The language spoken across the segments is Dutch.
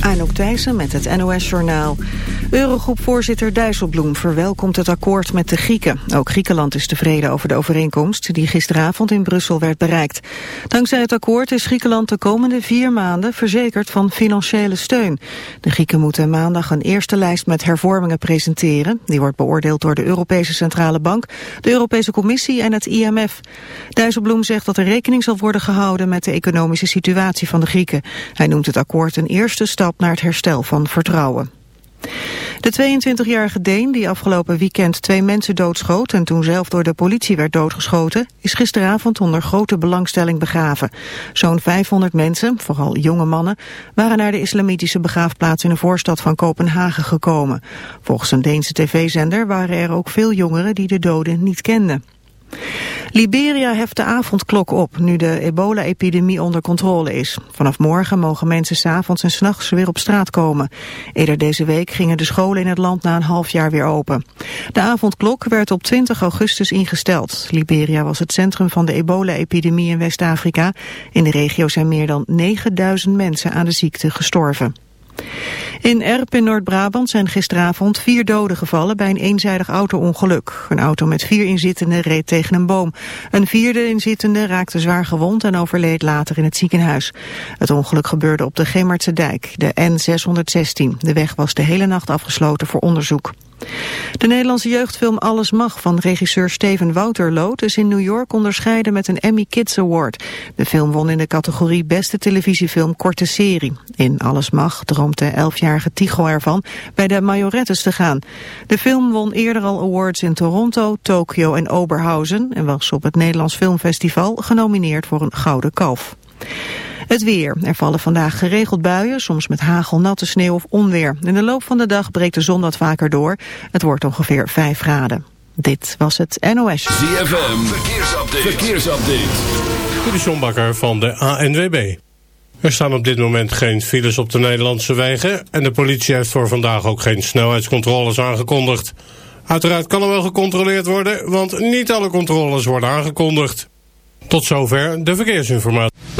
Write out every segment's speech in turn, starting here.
Anouk Thijssen met het NOS-journaal. Eurogroepvoorzitter Dijsselbloem verwelkomt het akkoord met de Grieken. Ook Griekenland is tevreden over de overeenkomst die gisteravond in Brussel werd bereikt. Dankzij het akkoord is Griekenland de komende vier maanden verzekerd van financiële steun. De Grieken moeten maandag een eerste lijst met hervormingen presenteren. Die wordt beoordeeld door de Europese Centrale Bank, de Europese Commissie en het IMF. Dijsselbloem zegt dat er rekening zal worden gehouden met de economische situatie van de Grieken. Hij noemt het akkoord een eerste stap naar het herstel van vertrouwen. De 22-jarige Deen, die afgelopen weekend twee mensen doodschoot... en toen zelf door de politie werd doodgeschoten... is gisteravond onder grote belangstelling begraven. Zo'n 500 mensen, vooral jonge mannen... waren naar de islamitische begraafplaats in de voorstad van Kopenhagen gekomen. Volgens een Deense tv-zender waren er ook veel jongeren... die de doden niet kenden. Liberia heft de avondklok op nu de ebola-epidemie onder controle is. Vanaf morgen mogen mensen s'avonds en s'nachts weer op straat komen. Eerder deze week gingen de scholen in het land na een half jaar weer open. De avondklok werd op 20 augustus ingesteld. Liberia was het centrum van de ebola-epidemie in West-Afrika. In de regio zijn meer dan 9000 mensen aan de ziekte gestorven. In Erp in Noord-Brabant zijn gisteravond vier doden gevallen bij een eenzijdig auto-ongeluk. Een auto met vier inzittenden reed tegen een boom. Een vierde inzittende raakte zwaar gewond en overleed later in het ziekenhuis. Het ongeluk gebeurde op de Gemmertse dijk, de N616. De weg was de hele nacht afgesloten voor onderzoek. De Nederlandse jeugdfilm Alles Mag van regisseur Steven Wouterloot is in New York onderscheiden met een Emmy Kids Award. De film won in de categorie Beste Televisiefilm Korte Serie. In Alles Mag droomt de elfjarige Tycho ervan bij de Majorettes te gaan. De film won eerder al awards in Toronto, Tokio en Oberhausen en was op het Nederlands Filmfestival genomineerd voor een Gouden Kalf. Het weer. Er vallen vandaag geregeld buien, soms met hagel, natte sneeuw of onweer. In de loop van de dag breekt de zon wat vaker door. Het wordt ongeveer 5 graden. Dit was het NOS. ZFM, verkeersupdate. verkeersupdate. De van de ANWB. Er staan op dit moment geen files op de Nederlandse wegen... en de politie heeft voor vandaag ook geen snelheidscontroles aangekondigd. Uiteraard kan er wel gecontroleerd worden, want niet alle controles worden aangekondigd. Tot zover de verkeersinformatie.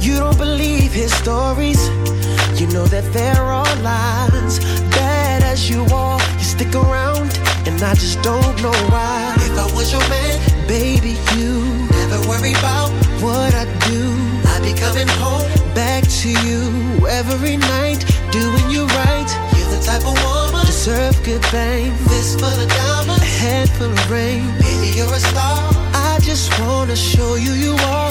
You don't believe his stories. You know that there are lies. Bad as you are, you stick around, and I just don't know why. If I was your man, baby, you never worry about what I do. I'd be coming home back to you every night, doing you right. You're the type of woman deserve good fame. Fist full of diamonds, a head full of rain. Baby, you're a star. I just wanna show you you are.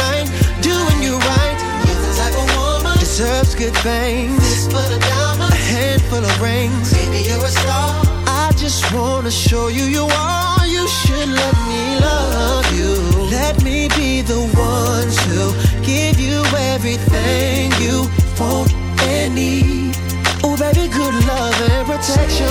good things. Full of diamonds, a handful of rings. Baby, you're a star. I just wanna show you you are. You should let me love you. Let me be the one to give you everything you want and need. Oh, baby, good love and protection.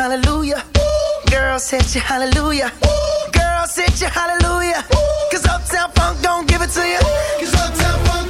hallelujah. girl Girls hit you hallelujah. Girl Girls hit you hallelujah. Cause Uptown Funk don't give it to you. Cause Uptown Funk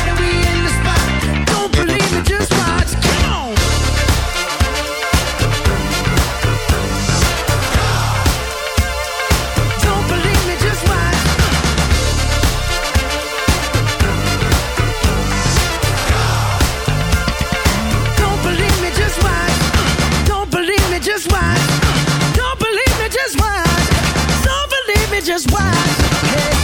Hey.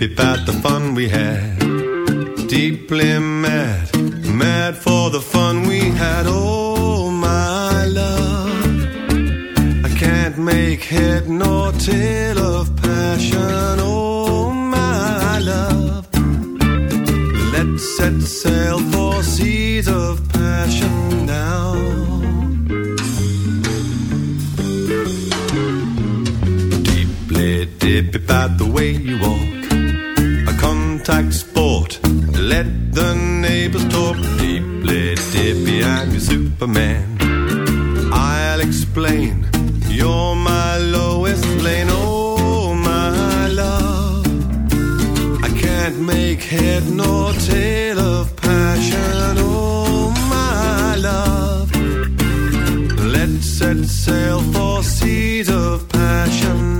baby, about the fun we had. set sail for seas of passion.